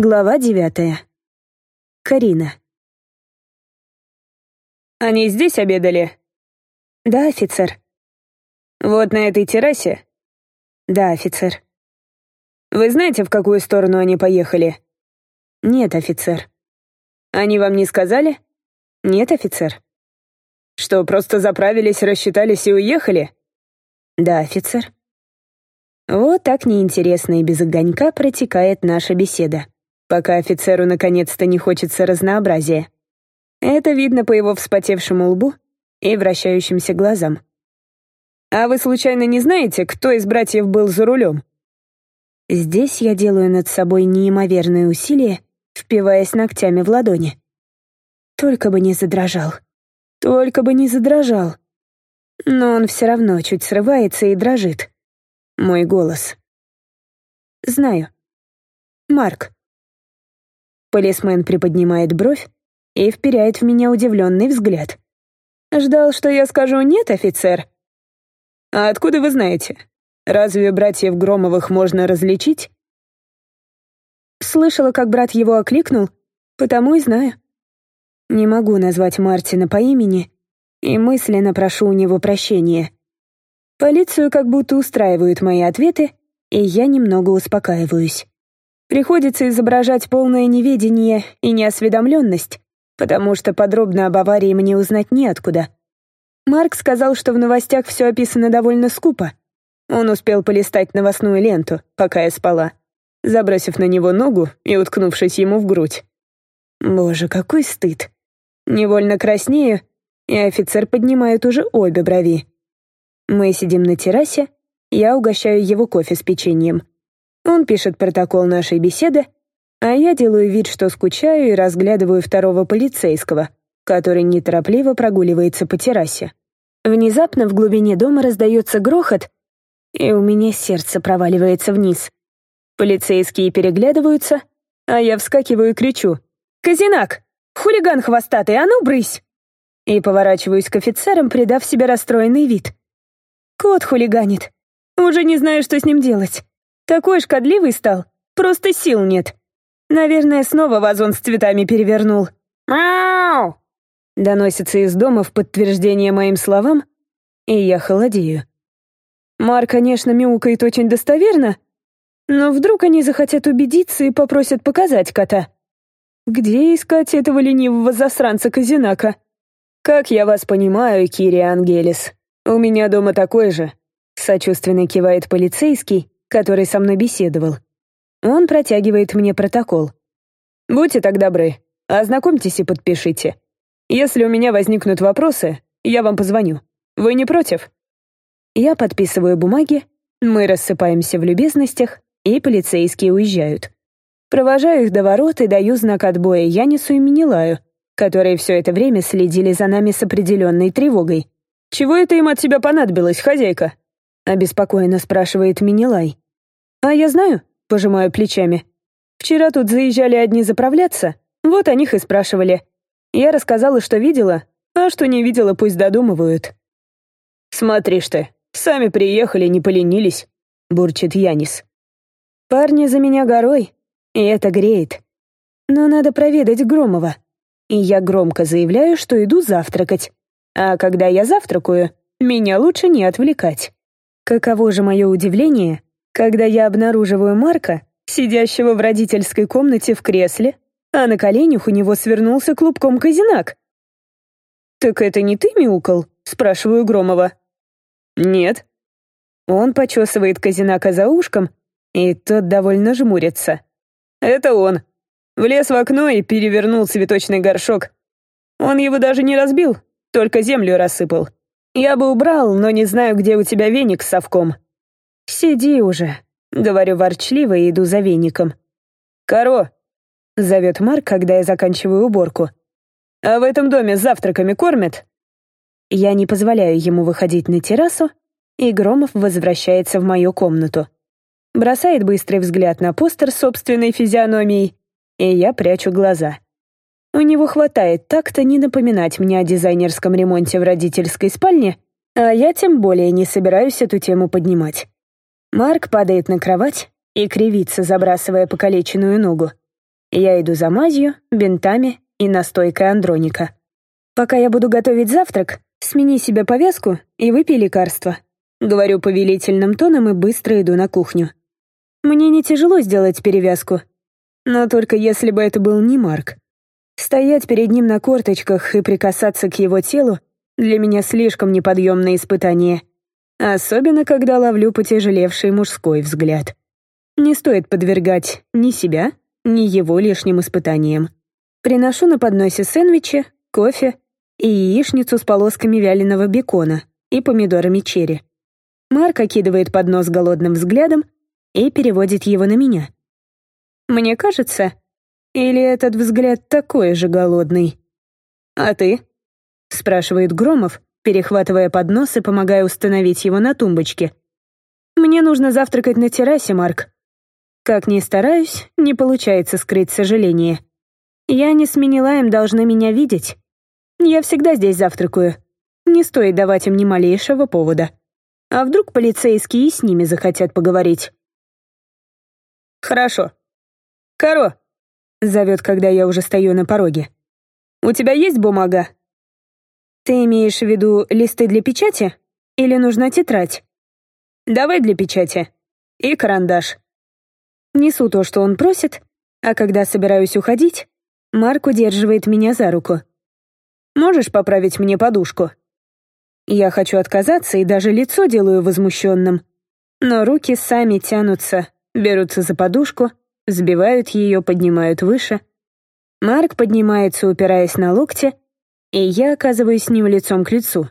Глава девятая. Карина. «Они здесь обедали?» «Да, офицер». «Вот на этой террасе?» «Да, офицер». «Вы знаете, в какую сторону они поехали?» «Нет, офицер». «Они вам не сказали?» «Нет, офицер». «Что, просто заправились, рассчитались и уехали?» «Да, офицер». Вот так неинтересно и без огонька протекает наша беседа пока офицеру наконец-то не хочется разнообразия. Это видно по его вспотевшему лбу и вращающимся глазам. «А вы случайно не знаете, кто из братьев был за рулем?» Здесь я делаю над собой неимоверные усилия, впиваясь ногтями в ладони. Только бы не задрожал. Только бы не задрожал. Но он все равно чуть срывается и дрожит. Мой голос. Знаю. Марк. Полисмен приподнимает бровь и вперяет в меня удивленный взгляд. «Ждал, что я скажу «нет, офицер»?» «А откуда вы знаете? Разве братьев Громовых можно различить?» Слышала, как брат его окликнул, потому и знаю. Не могу назвать Мартина по имени и мысленно прошу у него прощения. Полицию как будто устраивают мои ответы, и я немного успокаиваюсь. Приходится изображать полное неведение и неосведомленность, потому что подробно об аварии мне узнать неоткуда. Марк сказал, что в новостях все описано довольно скупо. Он успел полистать новостную ленту, пока я спала, забросив на него ногу и уткнувшись ему в грудь. Боже, какой стыд. Невольно краснею, и офицер поднимает уже обе брови. Мы сидим на террасе, я угощаю его кофе с печеньем. Он пишет протокол нашей беседы, а я делаю вид, что скучаю и разглядываю второго полицейского, который неторопливо прогуливается по террасе. Внезапно в глубине дома раздается грохот, и у меня сердце проваливается вниз. Полицейские переглядываются, а я вскакиваю и кричу. «Казинак! Хулиган хвостатый, а ну брысь!» И поворачиваюсь к офицерам, придав себе расстроенный вид. Кот хулиганит. Уже не знаю, что с ним делать. Такой шкодливый стал, просто сил нет. Наверное, снова вазон с цветами перевернул. «Мяу!» Доносится из дома в подтверждение моим словам, и я холодею. Мар, конечно, мяукает очень достоверно, но вдруг они захотят убедиться и попросят показать кота. Где искать этого ленивого засранца Казинака? Как я вас понимаю, Кири Ангелис, у меня дома такой же. Сочувственно кивает полицейский, который со мной беседовал. Он протягивает мне протокол. «Будьте так добры, ознакомьтесь и подпишите. Если у меня возникнут вопросы, я вам позвоню. Вы не против?» Я подписываю бумаги, мы рассыпаемся в любезностях, и полицейские уезжают. Провожаю их до ворот и даю знак отбоя Янису и Минилаю, которые все это время следили за нами с определенной тревогой. «Чего это им от тебя понадобилось, хозяйка?» Обеспокоенно спрашивает Минилай. А я знаю, пожимаю плечами. Вчера тут заезжали одни заправляться, вот о них и спрашивали. Я рассказала, что видела, а что не видела, пусть додумывают. «Смотришь ты, сами приехали, не поленились», — бурчит Янис. «Парни за меня горой, и это греет. Но надо проведать Громова. И я громко заявляю, что иду завтракать. А когда я завтракаю, меня лучше не отвлекать». Каково же мое удивление, когда я обнаруживаю Марка, сидящего в родительской комнате в кресле, а на коленях у него свернулся клубком казинак. «Так это не ты мяукал?» — спрашиваю Громова. «Нет». Он почесывает казинака за ушком, и тот довольно жмурится. «Это он. Влез в окно и перевернул цветочный горшок. Он его даже не разбил, только землю рассыпал. Я бы убрал, но не знаю, где у тебя веник с совком». «Сиди уже», — говорю ворчливо и иду за веником. «Каро», — зовет Марк, когда я заканчиваю уборку. «А в этом доме завтраками кормят?» Я не позволяю ему выходить на террасу, и Громов возвращается в мою комнату. Бросает быстрый взгляд на постер собственной физиономией, и я прячу глаза. У него хватает так-то не напоминать мне о дизайнерском ремонте в родительской спальне, а я тем более не собираюсь эту тему поднимать. Марк падает на кровать и кривится, забрасывая покалеченную ногу. Я иду за мазью, бинтами и настойкой андроника. Пока я буду готовить завтрак, смени себе повязку и выпей лекарство. Говорю повелительным тоном и быстро иду на кухню. Мне не тяжело сделать перевязку. Но только если бы это был не Марк. Стоять перед ним на корточках и прикасаться к его телу для меня слишком неподъемное испытание. Особенно, когда ловлю потяжелевший мужской взгляд. Не стоит подвергать ни себя, ни его лишним испытаниям. Приношу на подносе сэндвичи, кофе и яичницу с полосками вяленого бекона и помидорами черри. Марк окидывает поднос голодным взглядом и переводит его на меня. Мне кажется, или этот взгляд такой же голодный? «А ты?» — спрашивает Громов, перехватывая поднос и помогая установить его на тумбочке. «Мне нужно завтракать на террасе, Марк». Как ни стараюсь, не получается скрыть сожаление. Я не сменила им, должны меня видеть. Я всегда здесь завтракаю. Не стоит давать им ни малейшего повода. А вдруг полицейские с ними захотят поговорить? «Хорошо. Каро!» — зовет, когда я уже стою на пороге. «У тебя есть бумага?» «Ты имеешь в виду листы для печати? Или нужна тетрадь?» «Давай для печати. И карандаш». Несу то, что он просит, а когда собираюсь уходить, Марк удерживает меня за руку. «Можешь поправить мне подушку?» Я хочу отказаться и даже лицо делаю возмущенным. Но руки сами тянутся, берутся за подушку, сбивают ее, поднимают выше. Марк поднимается, упираясь на локти, и я оказываюсь с ним лицом к лицу.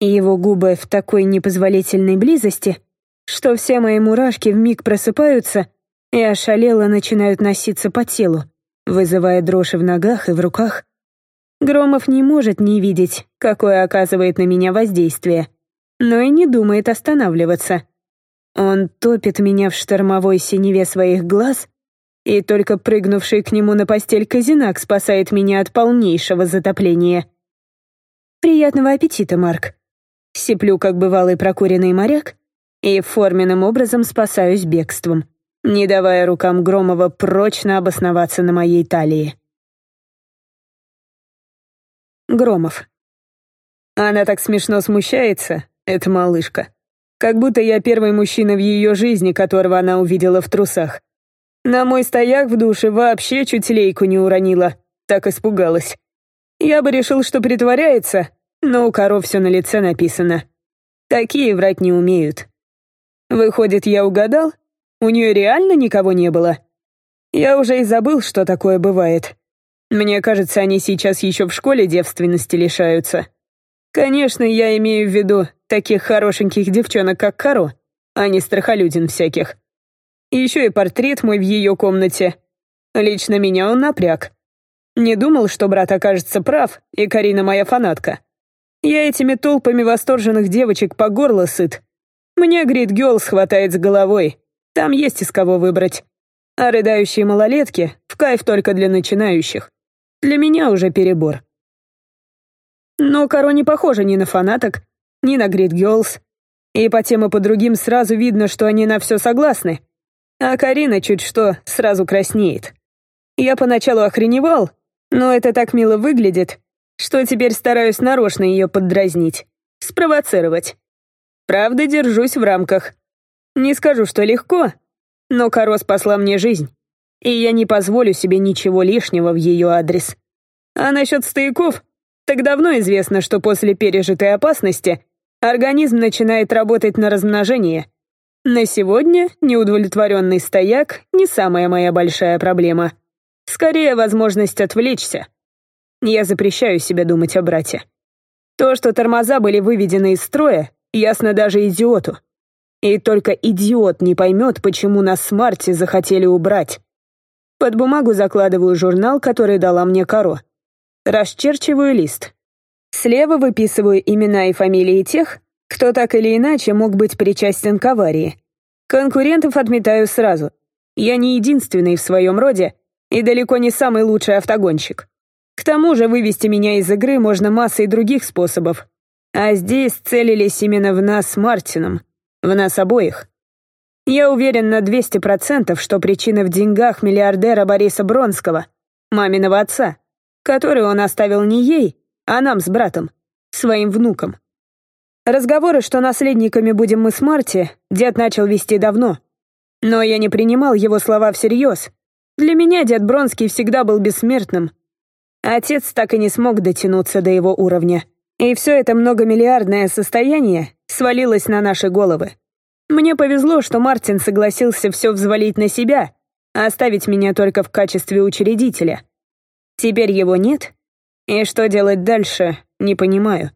Его губы в такой непозволительной близости, что все мои мурашки вмиг просыпаются и ошалело начинают носиться по телу, вызывая дрожь в ногах и в руках. Громов не может не видеть, какое оказывает на меня воздействие, но и не думает останавливаться. Он топит меня в штормовой синеве своих глаз, и только прыгнувший к нему на постель казинак спасает меня от полнейшего затопления. «Приятного аппетита, Марк!» Сиплю, как бывалый прокуренный моряк, и форменным образом спасаюсь бегством, не давая рукам Громова прочно обосноваться на моей талии. Громов. Она так смешно смущается, эта малышка. Как будто я первый мужчина в ее жизни, которого она увидела в трусах. На мой стояк в душе вообще чуть лейку не уронила, так испугалась. Я бы решил, что притворяется, но у коров все на лице написано. Такие врать не умеют. Выходит, я угадал? У нее реально никого не было? Я уже и забыл, что такое бывает. Мне кажется, они сейчас еще в школе девственности лишаются. Конечно, я имею в виду таких хорошеньких девчонок, как Каро, а не страхолюдин всяких. Еще и портрет мой в ее комнате. Лично меня он напряг. Не думал, что брат окажется прав, и Карина моя фанатка. Я этими толпами восторженных девочек по горло сыт. Мне Грит Гёлс хватает с головой. Там есть из кого выбрать. А рыдающие малолетки — в кайф только для начинающих. Для меня уже перебор. Но Каро не похожа ни на фанаток, ни на Грит Girls. И по тем и по другим сразу видно, что они на все согласны. А Карина чуть что сразу краснеет. Я поначалу охреневал, но это так мило выглядит, что теперь стараюсь нарочно ее поддразнить, спровоцировать. Правда, держусь в рамках. Не скажу, что легко, но Каро спасла мне жизнь и я не позволю себе ничего лишнего в ее адрес. А насчет стояков, так давно известно, что после пережитой опасности организм начинает работать на размножение. На сегодня неудовлетворенный стояк не самая моя большая проблема. Скорее, возможность отвлечься. Я запрещаю себе думать о брате. То, что тормоза были выведены из строя, ясно даже идиоту. И только идиот не поймет, почему нас с Марти захотели убрать. Под бумагу закладываю журнал, который дала мне Каро. Расчерчиваю лист. Слева выписываю имена и фамилии тех, кто так или иначе мог быть причастен к аварии. Конкурентов отметаю сразу. Я не единственный в своем роде и далеко не самый лучший автогонщик. К тому же вывести меня из игры можно массой других способов. А здесь целились именно в нас с Мартином. В нас обоих. Я уверен на 200%, что причина в деньгах миллиардера Бориса Бронского, маминого отца, который он оставил не ей, а нам с братом, своим внукам. Разговоры, что наследниками будем мы с Марти, дед начал вести давно. Но я не принимал его слова всерьез. Для меня дед Бронский всегда был бессмертным. Отец так и не смог дотянуться до его уровня. И все это многомиллиардное состояние свалилось на наши головы. Мне повезло, что Мартин согласился все взвалить на себя, оставить меня только в качестве учредителя. Теперь его нет, и что делать дальше, не понимаю.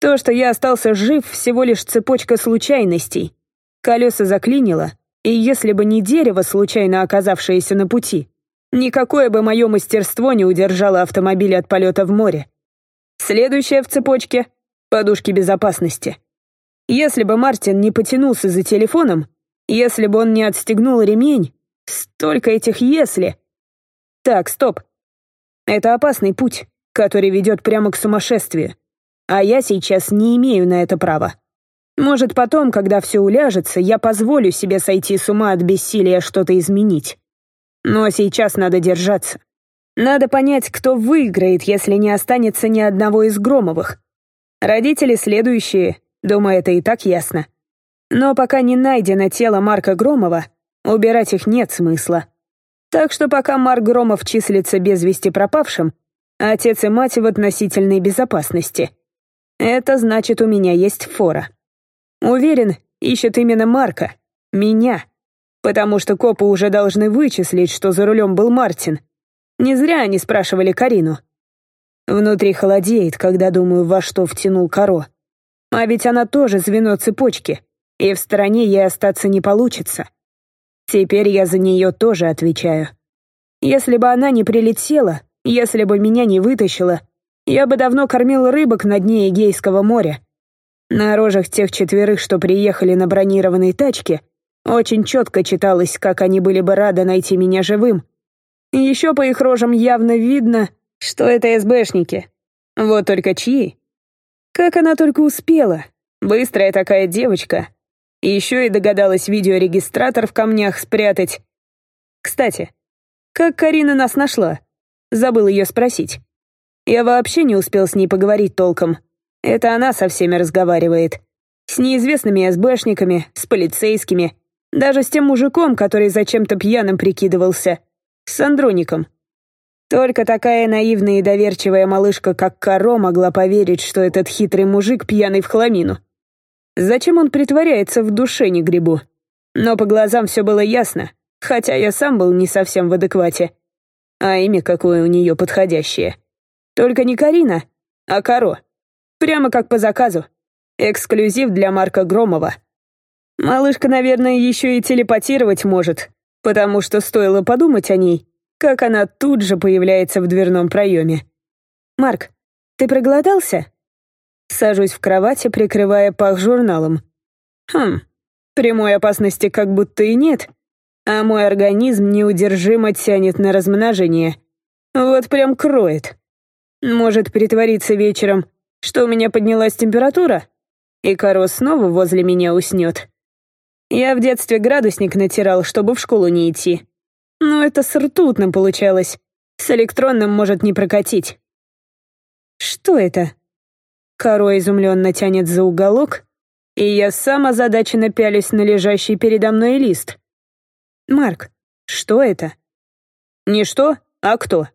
То, что я остался жив, всего лишь цепочка случайностей. Колеса заклинило, и если бы не дерево, случайно оказавшееся на пути, никакое бы мое мастерство не удержало автомобиль от полета в море. Следующее в цепочке — подушки безопасности. Если бы Мартин не потянулся за телефоном, если бы он не отстегнул ремень, столько этих «если». Так, стоп. Это опасный путь, который ведет прямо к сумасшествию. А я сейчас не имею на это права. Может, потом, когда все уляжется, я позволю себе сойти с ума от бессилия что-то изменить. Но сейчас надо держаться. Надо понять, кто выиграет, если не останется ни одного из Громовых. Родители следующие, Думаю, это и так ясно. Но пока не найдено тело Марка Громова, убирать их нет смысла. Так что пока Марк Громов числится без вести пропавшим, отец и мать в относительной безопасности. Это значит, у меня есть фора. Уверен, ищет именно Марка, меня. Потому что копы уже должны вычислить, что за рулем был Мартин. Не зря они спрашивали Карину. Внутри холодеет, когда думаю, во что втянул Каро. А ведь она тоже звено цепочки, и в стороне ей остаться не получится. Теперь я за нее тоже отвечаю. Если бы она не прилетела, если бы меня не вытащила, я бы давно кормил рыбок на дне Эгейского моря. На рожах тех четверых, что приехали на бронированной тачке, очень четко читалось, как они были бы рады найти меня живым. Еще по их рожам явно видно, что это СБшники. Вот только чьи? Как она только успела. Быстрая такая девочка. И еще и догадалась видеорегистратор в камнях спрятать. Кстати, как Карина нас нашла? Забыл ее спросить. Я вообще не успел с ней поговорить толком. Это она со всеми разговаривает. С неизвестными СБшниками, с полицейскими, даже с тем мужиком, который зачем-то пьяным прикидывался. С Андроником. Только такая наивная и доверчивая малышка, как Каро, могла поверить, что этот хитрый мужик пьяный в хламину. Зачем он притворяется в душе не грибу? Но по глазам все было ясно, хотя я сам был не совсем в адеквате. А имя какое у нее подходящее. Только не Карина, а Каро. Прямо как по заказу. Эксклюзив для Марка Громова. Малышка, наверное, еще и телепатировать может, потому что стоило подумать о ней, как она тут же появляется в дверном проеме. «Марк, ты проголодался?» Сажусь в кровати, прикрывая пах журналом. Хм, прямой опасности как будто и нет, а мой организм неудержимо тянет на размножение. Вот прям кроет. Может притвориться вечером, что у меня поднялась температура, и Каро снова возле меня уснет. Я в детстве градусник натирал, чтобы в школу не идти. Но это с ртутным получалось. С электронным может не прокатить. Что это? Коро изумленно тянет за уголок, и я сам озадаченно пялюсь на лежащий передо мной лист. Марк, что это? Не что, а кто?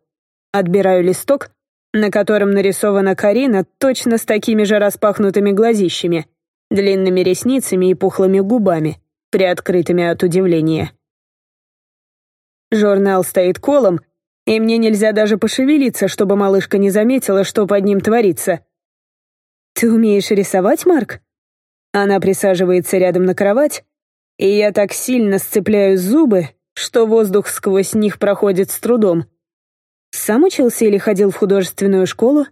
Отбираю листок, на котором нарисована Карина точно с такими же распахнутыми глазищами, длинными ресницами и пухлыми губами, приоткрытыми от удивления. Журнал стоит колом, и мне нельзя даже пошевелиться, чтобы малышка не заметила, что под ним творится. «Ты умеешь рисовать, Марк?» Она присаживается рядом на кровать, и я так сильно сцепляю зубы, что воздух сквозь них проходит с трудом. Сам учился или ходил в художественную школу?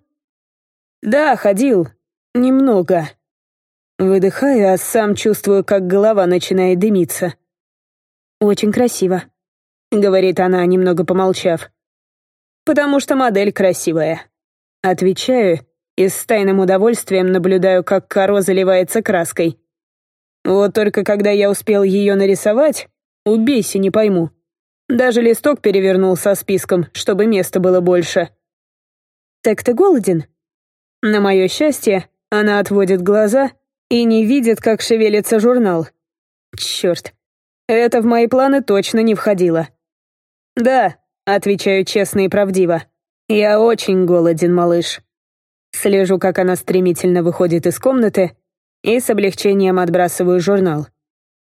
Да, ходил. Немного. Выдыхаю, а сам чувствую, как голова начинает дымиться. Очень красиво. — говорит она, немного помолчав. «Потому что модель красивая». Отвечаю и с тайным удовольствием наблюдаю, как коро заливается краской. Вот только когда я успел ее нарисовать, убейся, не пойму. Даже листок перевернул со списком, чтобы места было больше. «Так ты голоден?» На мое счастье, она отводит глаза и не видит, как шевелится журнал. Черт, это в мои планы точно не входило. «Да», — отвечаю честно и правдиво, — «я очень голоден, малыш». Слежу, как она стремительно выходит из комнаты, и с облегчением отбрасываю журнал.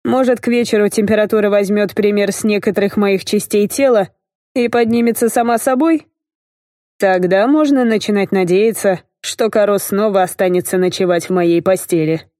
Может, к вечеру температура возьмет пример с некоторых моих частей тела и поднимется сама собой? Тогда можно начинать надеяться, что Каро снова останется ночевать в моей постели.